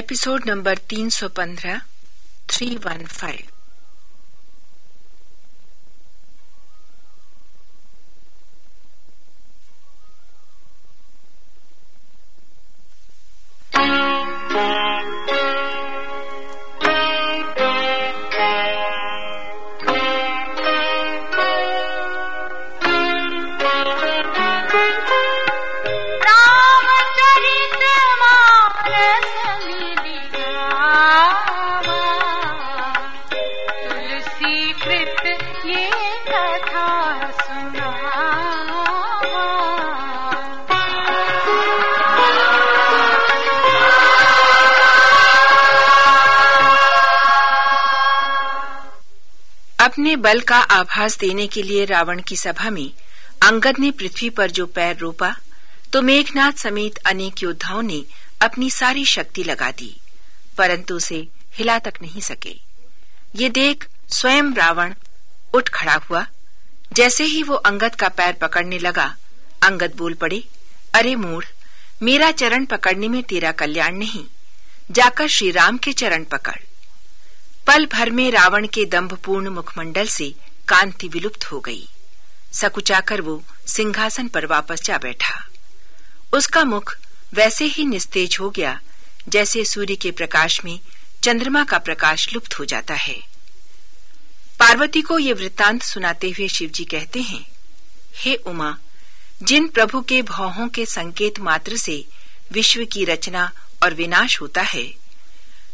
Episode number 315 315 अपने बल का आभास देने के लिए रावण की सभा में अंगद ने पृथ्वी पर जो पैर रोपा तो मेघनाथ समेत अनेक योद्धाओं ने अपनी सारी शक्ति लगा दी, परंतु उसे हिला तक नहीं सके। ये देख स्वयं रावण उठ खड़ा हुआ। जैसे ही वो अंगद का पैर पकड़ने लगा, अंगद बोल पड़े, अरे मूढ़, मेरा चरण पकड़ने में तेरा कल्याण नहीं, जाकर श्री राम के चरण पकड़। पल भर में रावण के दंभपूर्ण मुखमंडल से कांति विलुप्त हो गई। सकुचाकर वो सिंहासन पर वापस जा बैठा। उसका मुख वैसे ही निस्तेज हो गया, जैसे सूर्य के प्रकाश में चंद्रमा का प्रकाश लुप्त हो जाता है। पार्वती को ये वृत्तांत सुनाते हुए शिवजी कहते हैं, हे उमा, जिन प्रभु के भौहों के संकेत मात्र से विश्व की रचना और विनाश होता है,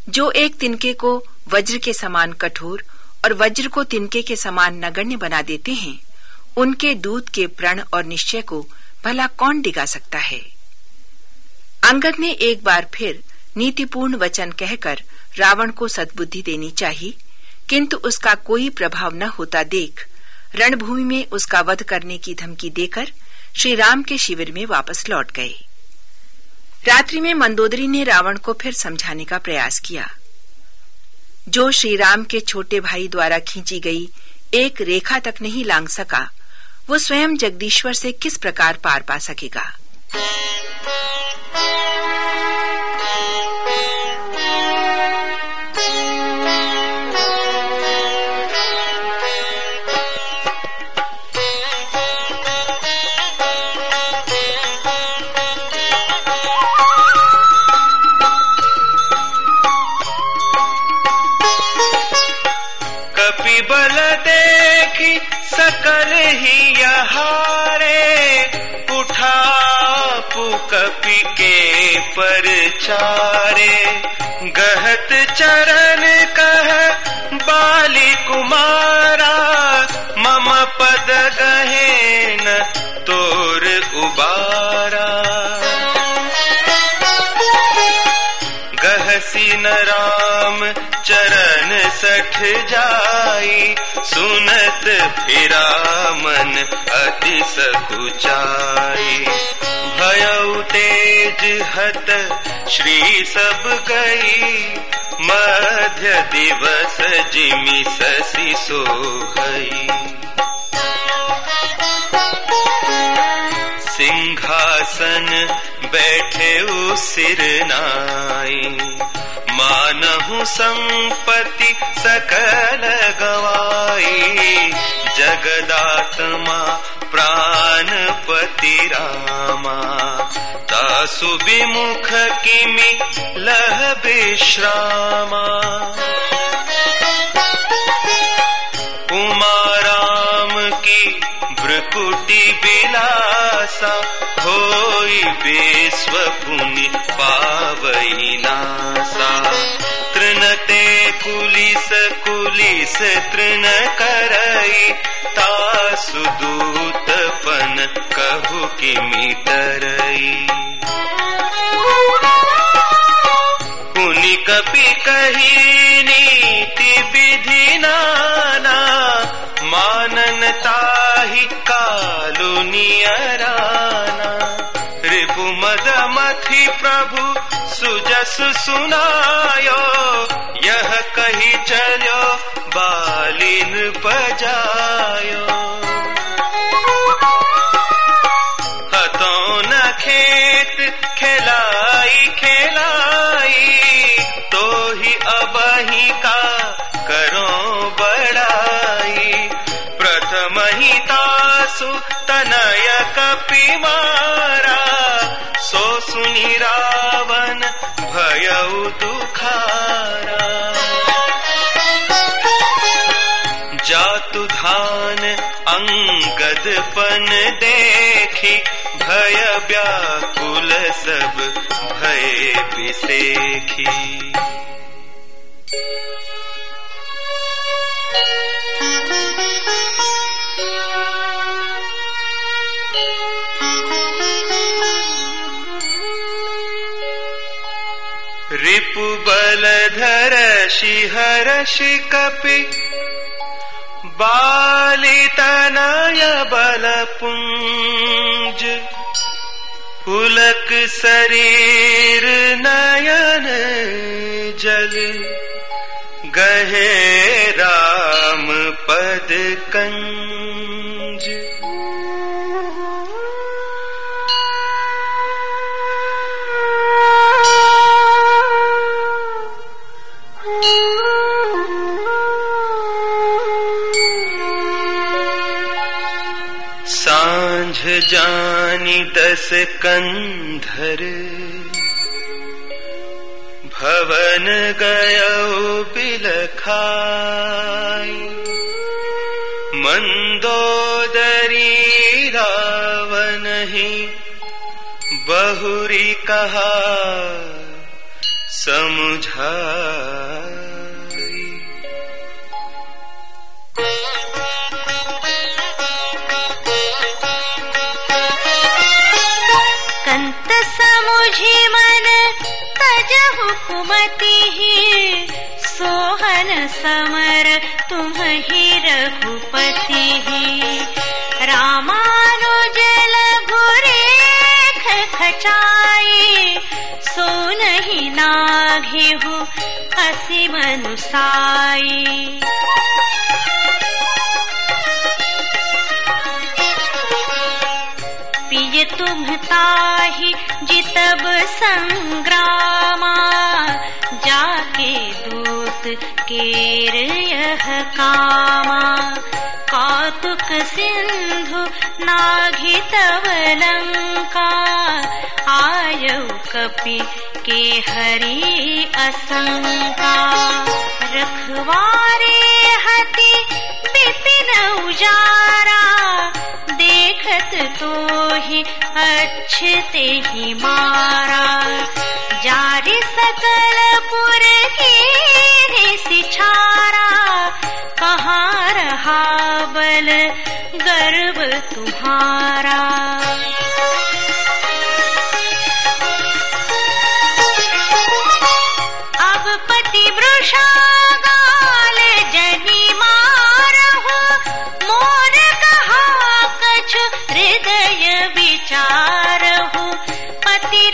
जो एक तिनके को वज्र के समान कठोर और वज्र को तिनके के समान नगण्य बना देते हैं। उनके दूत के प्रण और निश्चय को भला कौन डिगा सकता है? अंगद ने एक बार फिर नीतिपूर्ण वचन कहकर रावण को सद्बुद्धि देनी चाहिए, किंतु उसका कोई प्रभाव न होता देख, रणभूमि में उसका वध करने की धमकी देकर श्री राम के शिविर में वापस लौट गए। रात्रि में मंदोदरी ने रावण को फिर समझाने का प्रयास किया। जो श्री राम के छोटे भाई द्वारा खींची गई एक रेखा तक नहीं लांग सका, वो स्वयं जगदीश्वर से किस प्रकार पार पा सकेगा? सकल ही यहारे उठा पुकपि के परचारे। गहत चरण कह बाली कुमारा। मम पद चरण सठ जाई, सुनत फिरा मन अति सकुचाई भय तेज हत श्री सब गई मध्य दिवस जिमि ससी सोहई सिंहासन बैठे सिर नाई। मानहु संपत्ति सकल गवाई। जगदात्मा प्राणपति रामा। तासु विमुख किमि लह विश्रामा। उमाराम की भ्रकुटी बिलासा होई विश्व पुनि पावई कुलिस तृण करई, तासु दूतपन कहु कि मिटरई। पुनि कपि कही नीति विधि नाना, मानन ताहि कालु नियराना। रिपु मद मथि प्रभु सुजस सुनायो, यह कही चलो कालीन बजायो। हतों न खेत खिलाई खिलाई तो ही अबही का करो बड़ाई। प्रथम ही तासु तनय कपि मारा, सो सुनी रावण भयउ दुखारा। जातु धान अंगद पन देखी, भय व्याकुल सब भय विसेखी। रिपु बल धर शिहर शिकपि बालितनय बल पुंज पुलक शरीर नयन जल गहे राम पद कंज। जानी दस कंधर। भवन गयो बिलखाई। मंदोदरी रावण ही बहुरी कहा समझाई। मनुसाई। पिय तुम ताहि जितब संग्रामा जाके दूत केर यह कामा। कौतुक सिंधु नाघि तव लंका आयु कपि के हरि असंका रखवारे हति बिपिन उजारा। देखत तो ही अच्छते ही मारा। जारी सकल पुर की सिछारा कहाँ रहा बल गर्व तुम्हारा? हृदय विचारहु पति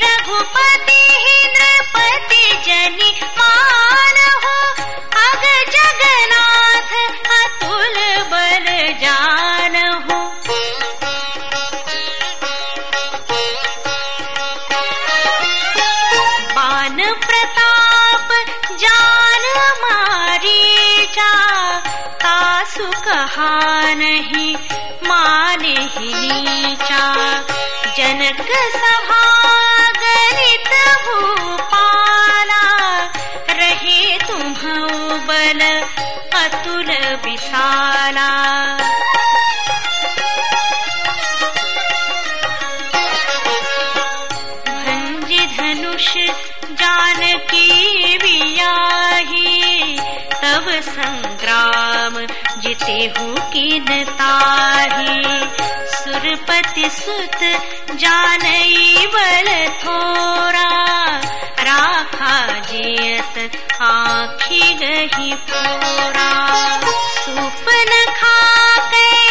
ीचा जनक भूपाला रहे तुम्हौ बल अतुल विशाला। धनुष जानकी जानीयाहि तब संग्राम जिते हु किनताहे सुरपति सुत जानई बल थोरा। राखा जियत आखी गही पोरा। सुपन खाके